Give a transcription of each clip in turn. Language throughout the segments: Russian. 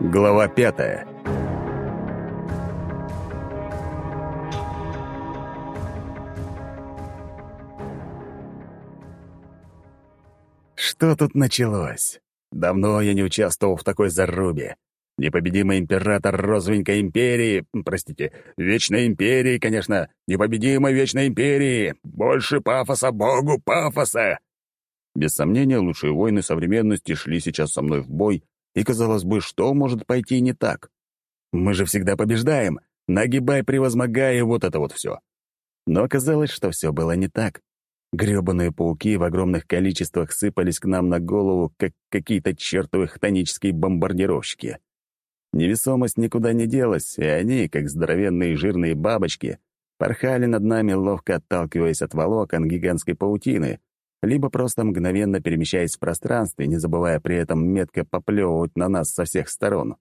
Глава пятая Что тут началось? Давно я не участвовал в такой зарубе. Непобедимый император розовенькой империи, простите, вечной империи, конечно, непобедимой вечной империи. Больше пафоса богу пафоса. Без сомнения, лучшие воины современности шли сейчас со мной в бой, и казалось бы, что может пойти не так? Мы же всегда побеждаем, нагибай, превозмогай, и вот это вот все. Но оказалось, что все было не так. Грёбаные пауки в огромных количествах сыпались к нам на голову, как какие-то чертовы хтонические бомбардировщики. Невесомость никуда не делась, и они, как здоровенные жирные бабочки, порхали над нами, ловко отталкиваясь от волокон гигантской паутины, либо просто мгновенно перемещаясь в пространстве, не забывая при этом метко поплевывать на нас со всех сторон.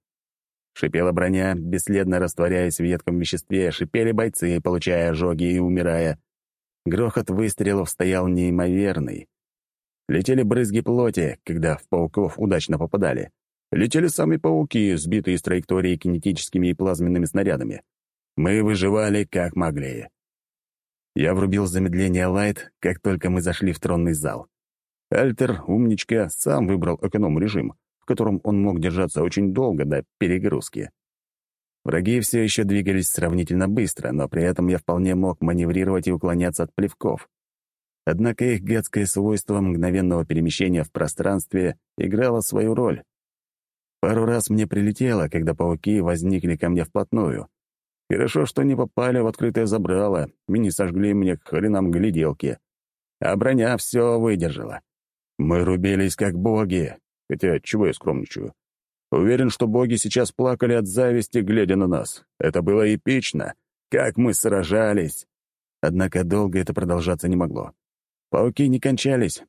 Шипела броня, бесследно растворяясь в едком веществе, шипели бойцы, получая ожоги и умирая. Грохот выстрелов стоял неимоверный. Летели брызги плоти, когда в пауков удачно попадали. Летели сами пауки, сбитые с траектории кинетическими и плазменными снарядами. Мы выживали как могли. Я врубил замедление лайт, как только мы зашли в тронный зал. Альтер, умничка, сам выбрал эконом-режим, в котором он мог держаться очень долго до перегрузки. Враги все еще двигались сравнительно быстро, но при этом я вполне мог маневрировать и уклоняться от плевков. Однако их гадское свойство мгновенного перемещения в пространстве играло свою роль. Пару раз мне прилетело, когда пауки возникли ко мне вплотную. Хорошо, что не попали в открытое забрало и не сожгли мне к хренам гляделки. А броня все выдержала. Мы рубились как боги, хотя чего я скромничаю. Уверен, что боги сейчас плакали от зависти, глядя на нас. Это было эпично. Как мы сражались! Однако долго это продолжаться не могло. Пауки не кончались,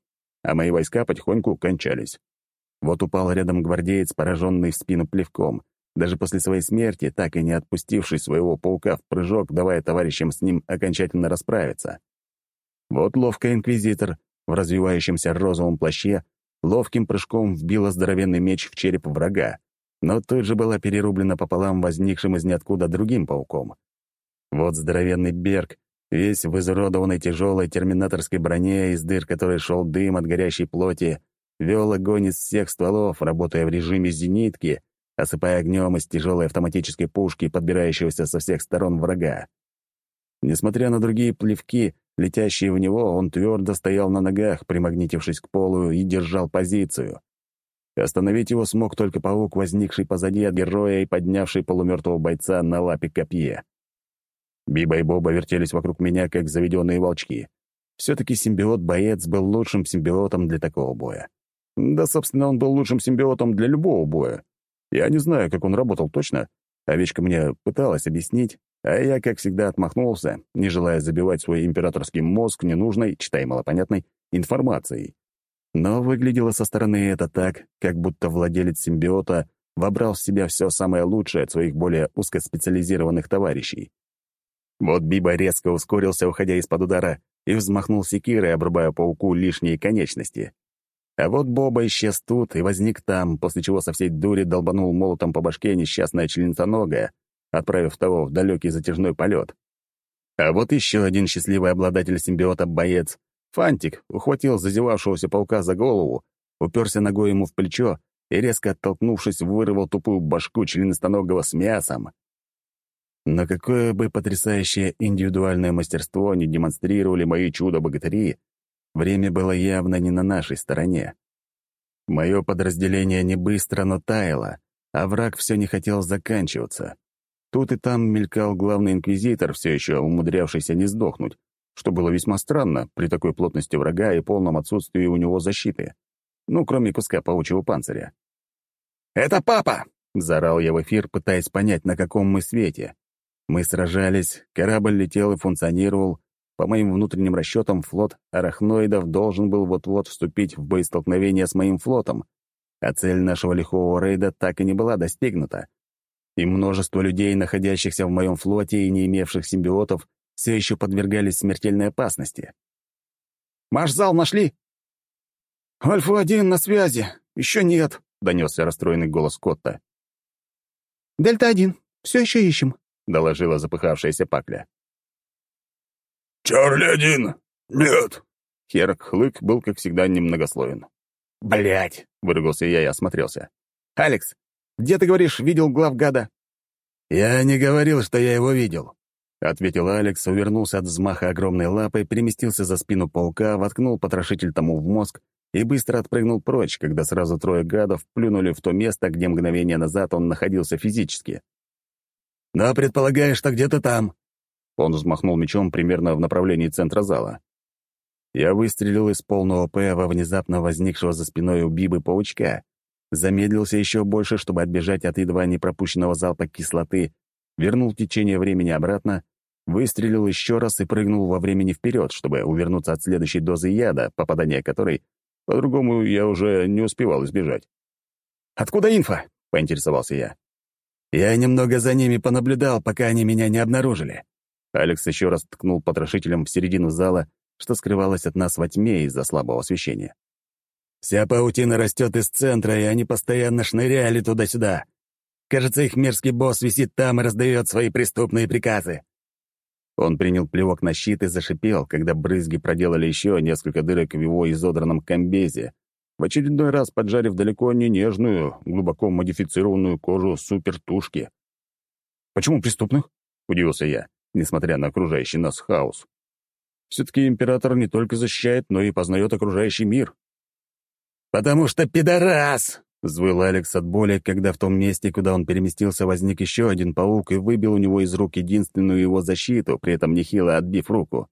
а мои войска потихоньку кончались. Вот упал рядом гвардеец, пораженный в спину плевком, даже после своей смерти, так и не отпустивший своего паука в прыжок, давая товарищам с ним окончательно расправиться. Вот ловко инквизитор в развивающемся розовом плаще ловким прыжком вбила здоровенный меч в череп врага, но тут же была перерублена пополам возникшим из ниоткуда другим пауком. Вот здоровенный Берг, весь в изуродованной тяжелой терминаторской броне, из дыр которой шел дым от горящей плоти, вел огонь из всех стволов, работая в режиме зенитки, осыпая огнем из тяжелой автоматической пушки, подбирающегося со всех сторон врага. Несмотря на другие плевки, летящие в него, он твердо стоял на ногах, примагнитившись к полу, и держал позицию. Остановить его смог только паук, возникший позади от героя и поднявший полумертвого бойца на лапе копье. Биба и Боба вертелись вокруг меня, как заведенные волчки. Все-таки симбиот-боец был лучшим симбиотом для такого боя. Да, собственно, он был лучшим симбиотом для любого боя. Я не знаю, как он работал точно. Овечка мне пыталась объяснить, а я, как всегда, отмахнулся, не желая забивать свой императорский мозг ненужной, читай малопонятной, информацией. Но выглядело со стороны это так, как будто владелец симбиота вобрал в себя все самое лучшее от своих более узкоспециализированных товарищей. Вот Биба резко ускорился, уходя из-под удара, и взмахнул секирой, обрубая пауку лишние конечности. А вот Боба исчез тут и возник там, после чего со всей дури долбанул молотом по башке несчастная членцоногая, отправив того в далекий затяжной полет. А вот еще один счастливый обладатель симбиота-боец, Фантик, ухватил зазевавшегося паука за голову, уперся ногой ему в плечо и, резко оттолкнувшись, вырвал тупую башку членистоногого с мясом. Но какое бы потрясающее индивидуальное мастерство не демонстрировали мои чудо-богатыри, Время было явно не на нашей стороне. Мое подразделение не быстро, но таяло, а враг все не хотел заканчиваться. Тут и там мелькал главный инквизитор, все еще умудрявшийся не сдохнуть, что было весьма странно при такой плотности врага и полном отсутствии у него защиты. Ну, кроме куска паучьего панциря. «Это папа!» — заорал я в эфир, пытаясь понять, на каком мы свете. Мы сражались, корабль летел и функционировал, по моим внутренним расчетам, флот арахноидов должен был вот-вот вступить в боестолкновение с моим флотом, а цель нашего лихого рейда так и не была достигнута. И множество людей, находящихся в моем флоте и не имевших симбиотов, все еще подвергались смертельной опасности. «Маш зал нашли?» «Альфа-1 на связи. Еще нет», — донесся расстроенный голос Котта. «Дельта-1. Все еще ищем», — доложила запыхавшаяся Пакля. «Чарли-1. Нет». Херк Хлык был, как всегда, немногословен. Блять! выругался я и осмотрелся. «Алекс, где, ты говоришь, видел главгада?» «Я не говорил, что я его видел», — ответил Алекс, увернулся от взмаха огромной лапой, переместился за спину паука, воткнул потрошитель тому в мозг и быстро отпрыгнул прочь, когда сразу трое гадов плюнули в то место, где мгновение назад он находился физически. «Но предполагаешь, что где-то там». Он взмахнул мечом примерно в направлении центра зала. Я выстрелил из полного П во внезапно возникшего за спиной у Бибы паучка, замедлился еще больше, чтобы отбежать от едва не пропущенного залпа кислоты, вернул течение времени обратно, выстрелил еще раз и прыгнул во времени вперед, чтобы увернуться от следующей дозы яда, попадания которой по-другому я уже не успевал избежать. «Откуда инфа?» — поинтересовался я. «Я немного за ними понаблюдал, пока они меня не обнаружили». Алекс еще раз ткнул потрошителем в середину зала, что скрывалось от нас во тьме из-за слабого освещения. «Вся паутина растет из центра, и они постоянно шныряли туда-сюда. Кажется, их мерзкий босс висит там и раздает свои преступные приказы. Он принял плевок на щит и зашипел, когда брызги проделали еще несколько дырок в его изодранном комбезе, в очередной раз поджарив далеко не нежную, глубоко модифицированную кожу супертушки. «Почему преступных?» — удивился я, несмотря на окружающий нас хаос. «Все-таки император не только защищает, но и познает окружающий мир». «Потому что пидорас!» Взвыл Алекс от боли, когда в том месте, куда он переместился, возник еще один паук и выбил у него из рук единственную его защиту, при этом нехило отбив руку.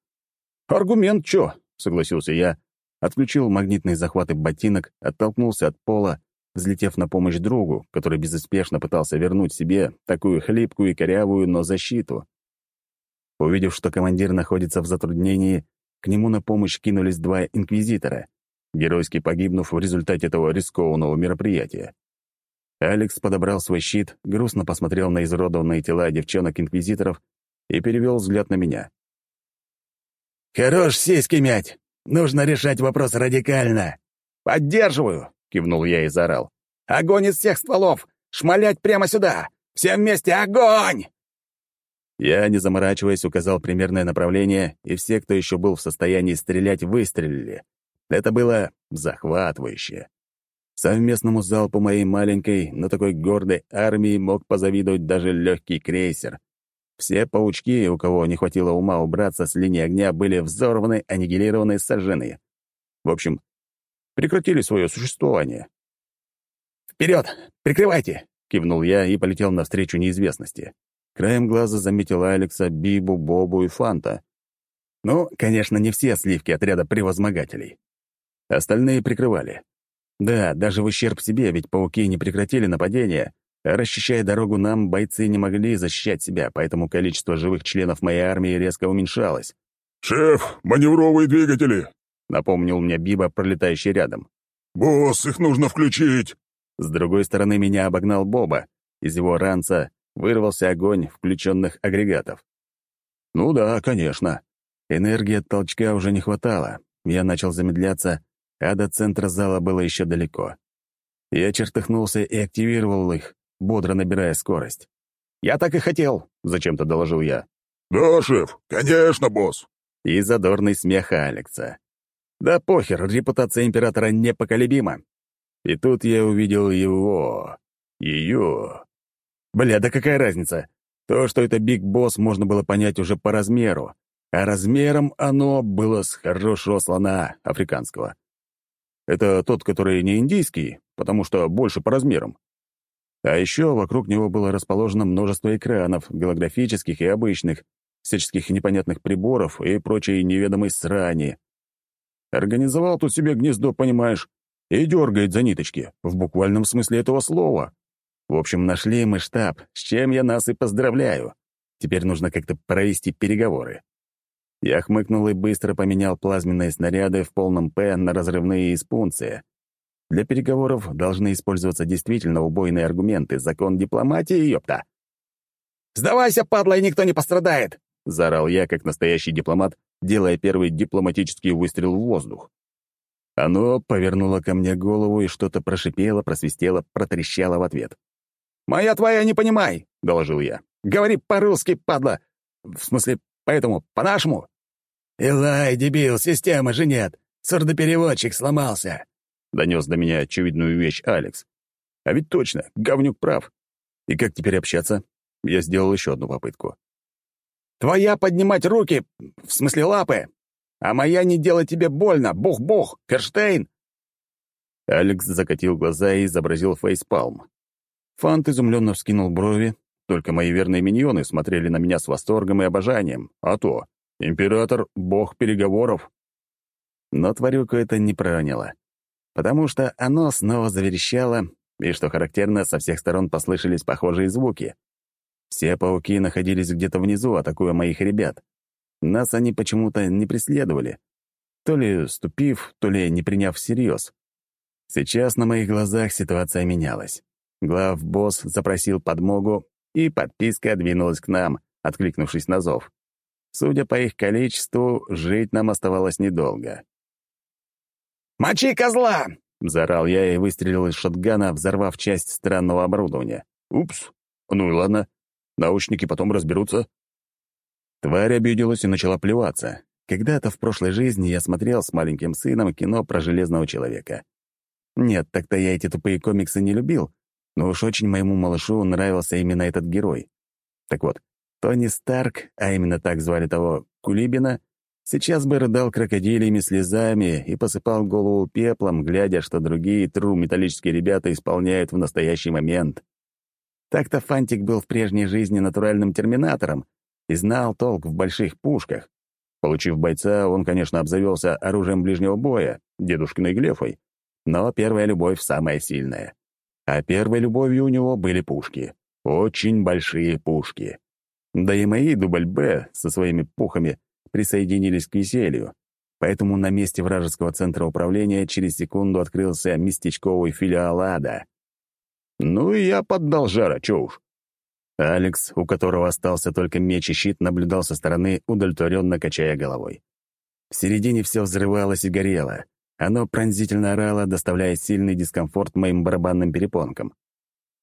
«Аргумент чё?» — согласился я, отключил магнитные захваты ботинок, оттолкнулся от пола, взлетев на помощь другу, который безуспешно пытался вернуть себе такую хлипкую и корявую, но защиту. Увидев, что командир находится в затруднении, к нему на помощь кинулись два инквизитора — геройски погибнув в результате этого рискованного мероприятия. Алекс подобрал свой щит, грустно посмотрел на изуродованные тела девчонок-инквизиторов и перевел взгляд на меня. «Хорош сиськи мять! Нужно решать вопрос радикально!» «Поддерживаю!» — кивнул я и заорал. «Огонь из всех стволов! Шмалять прямо сюда! Все вместе огонь!» Я, не заморачиваясь, указал примерное направление, и все, кто еще был в состоянии стрелять, выстрелили. Это было захватывающе. Совместному залпу моей маленькой, но такой гордой армии мог позавидовать даже легкий крейсер. Все паучки, у кого не хватило ума убраться с линии огня, были взорваны, аннигилированы, сожжены. В общем, прекратили свое существование. «Вперед! Прикрывайте!» — кивнул я и полетел навстречу неизвестности. Краем глаза заметил Алекса, Бибу, Бобу и Фанта. Ну, конечно, не все сливки отряда превозмогателей. Остальные прикрывали. Да, даже в ущерб себе, ведь пауки не прекратили нападения, а расчищая дорогу нам, бойцы не могли защищать себя, поэтому количество живых членов моей армии резко уменьшалось. «Шеф, маневровые двигатели!» — напомнил мне Биба, пролетающий рядом. «Босс, их нужно включить!» С другой стороны меня обогнал Боба. Из его ранца вырвался огонь включенных агрегатов. Ну да, конечно. Энергии от толчка уже не хватало. Я начал замедляться, а до центра зала было еще далеко. Я чертыхнулся и активировал их, бодро набирая скорость. «Я так и хотел», — зачем-то доложил я. «Да, шеф, конечно, босс». И задорный смех Алекса. «Да похер, репутация императора непоколебима». И тут я увидел его. Ее. Бля, да какая разница? То, что это Биг Босс, можно было понять уже по размеру. А размером оно было с хорошего слона африканского. Это тот, который не индийский, потому что больше по размерам. А еще вокруг него было расположено множество экранов, голографических и обычных, всяческих непонятных приборов и прочей неведомой срани. Организовал тут себе гнездо, понимаешь, и дергает за ниточки, в буквальном смысле этого слова. В общем, нашли мы штаб, с чем я нас и поздравляю. Теперь нужно как-то провести переговоры. Я хмыкнул и быстро поменял плазменные снаряды в полном «П» на разрывные из пунция. Для переговоров должны использоваться действительно убойные аргументы, закон дипломатии, ёпта. «Сдавайся, падла, и никто не пострадает!» — заорал я, как настоящий дипломат, делая первый дипломатический выстрел в воздух. Оно повернуло ко мне голову и что-то прошипело, просвистело, протрещало в ответ. «Моя твоя не понимай!» — доложил я. «Говори по-русски, падла! В смысле, поэтому, по-нашему!» «Илай, дебил, системы же нет! Сурдопереводчик сломался!» — донес до меня очевидную вещь Алекс. А ведь точно, говнюк прав. И как теперь общаться? Я сделал еще одну попытку. «Твоя поднимать руки, в смысле лапы, а моя не делать тебе больно, бух-бух, Керштейн!» Алекс закатил глаза и изобразил фейспалм. Фант изумленно вскинул брови, только мои верные миньоны смотрели на меня с восторгом и обожанием. А то, император — бог переговоров. Но тварюку это не проняло, потому что оно снова заверещало, и, что характерно, со всех сторон послышались похожие звуки. Все пауки находились где-то внизу, атакуя моих ребят. Нас они почему-то не преследовали. То ли ступив, то ли не приняв всерьез. Сейчас на моих глазах ситуация менялась. Глав-босс запросил подмогу, и подписка двинулась к нам, откликнувшись на зов. Судя по их количеству, жить нам оставалось недолго. «Мочи козла!» — заорал я и выстрелил из шотгана, взорвав часть странного оборудования. «Упс! Ну и ладно. Научники потом разберутся». Тварь обиделась и начала плеваться. Когда-то в прошлой жизни я смотрел с маленьким сыном кино про Железного Человека. Нет, так-то я эти тупые комиксы не любил, но уж очень моему малышу нравился именно этот герой. Так вот, Тони Старк, а именно так звали того Кулибина, сейчас бы рыдал крокодилями слезами и посыпал голову пеплом, глядя, что другие тру металлические ребята исполняют в настоящий момент. Так-то Фантик был в прежней жизни натуральным терминатором и знал толк в больших пушках. Получив бойца, он, конечно, обзавелся оружием ближнего боя, дедушкиной глефой, но первая любовь самая сильная. А первой любовью у него были пушки. Очень большие пушки. Да и мои дубль «Б» со своими пухами присоединились к веселью, поэтому на месте вражеского центра управления через секунду открылся местечковый филиал ада. Ну и я поддал жара, чё уж. Алекс, у которого остался только меч и щит, наблюдал со стороны, удовлетворенно качая головой. В середине все взрывалось и горело. Оно пронзительно орало, доставляя сильный дискомфорт моим барабанным перепонкам.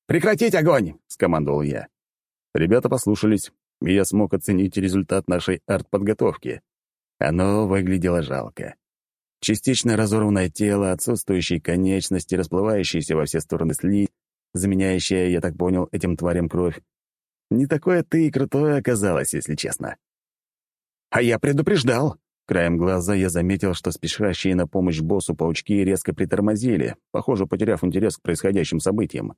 «Прекратить огонь!» — скомандовал я. Ребята послушались, и я смог оценить результат нашей артподготовки. Оно выглядело жалко. Частично разорванное тело, отсутствующие конечности, расплывающиеся во все стороны слизь, заменяющая, я так понял, этим тварям кровь. Не такое ты и крутое оказалось, если честно. «А я предупреждал!» Краем глаза я заметил, что спешащие на помощь боссу паучки резко притормозили, похоже, потеряв интерес к происходящим событиям.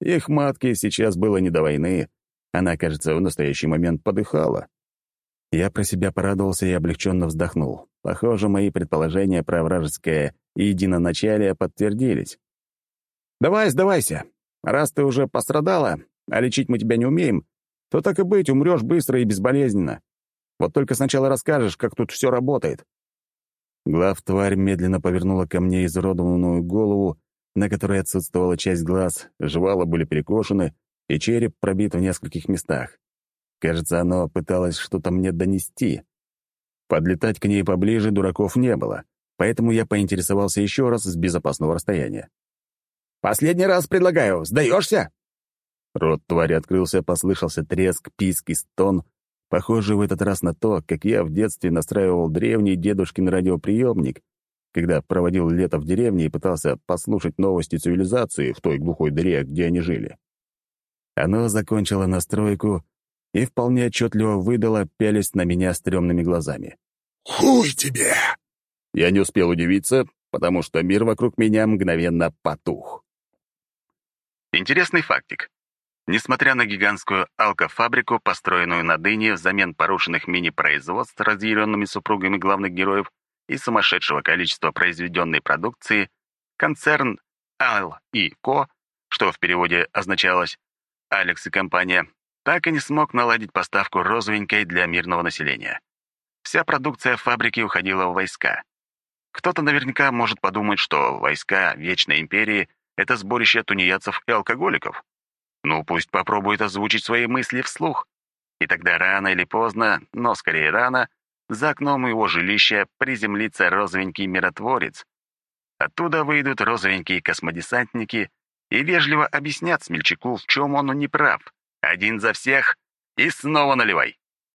Их матке сейчас было не до войны, она, кажется, в настоящий момент подыхала. Я про себя порадовался и облегченно вздохнул. Похоже, мои предположения про вражеское единоначалие подтвердились. «Давай, сдавайся. Раз ты уже пострадала, а лечить мы тебя не умеем, то так и быть, умрешь быстро и безболезненно. Вот только сначала расскажешь, как тут все работает». Глав-тварь медленно повернула ко мне изуродованную голову, на которой отсутствовала часть глаз, жвала были перекошены, и череп пробит в нескольких местах. Кажется, оно пыталось что-то мне донести. Подлетать к ней поближе дураков не было, поэтому я поинтересовался еще раз с безопасного расстояния. «Последний раз предлагаю, сдаешься?» Рот твари открылся, послышался треск, писк и стон, похожий в этот раз на то, как я в детстве настраивал древний дедушкин радиоприемник, когда проводил лето в деревне и пытался послушать новости цивилизации в той глухой дыре, где они жили. Оно закончило настройку и вполне отчетливо выдало, пялись на меня стрёмными глазами. «Хуй тебе!» Я не успел удивиться, потому что мир вокруг меня мгновенно потух. Интересный фактик. Несмотря на гигантскую алкофабрику, построенную на дыне взамен порушенных мини-производств разъяренными супругами главных героев и сумасшедшего количества произведенной продукции, концерн Ал и Ко, что в переводе означалось Алекс и компания, так и не смог наладить поставку розовенькой для мирного населения. Вся продукция фабрики уходила в войска. Кто-то наверняка может подумать, что войска Вечной Империи — это сборище тунеядцев и алкоголиков. Ну, пусть попробует озвучить свои мысли вслух. И тогда рано или поздно, но скорее рано, за окном его жилища приземлится розовенький миротворец. Оттуда выйдут розовенькие космодесантники и вежливо объяснят смельчаку, в чем он не прав. Один за всех и снова наливай.